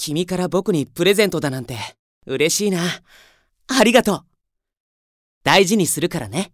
君から僕にプレゼントだなんて嬉しいな。ありがとう。大事にするからね。